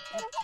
I'm sorry.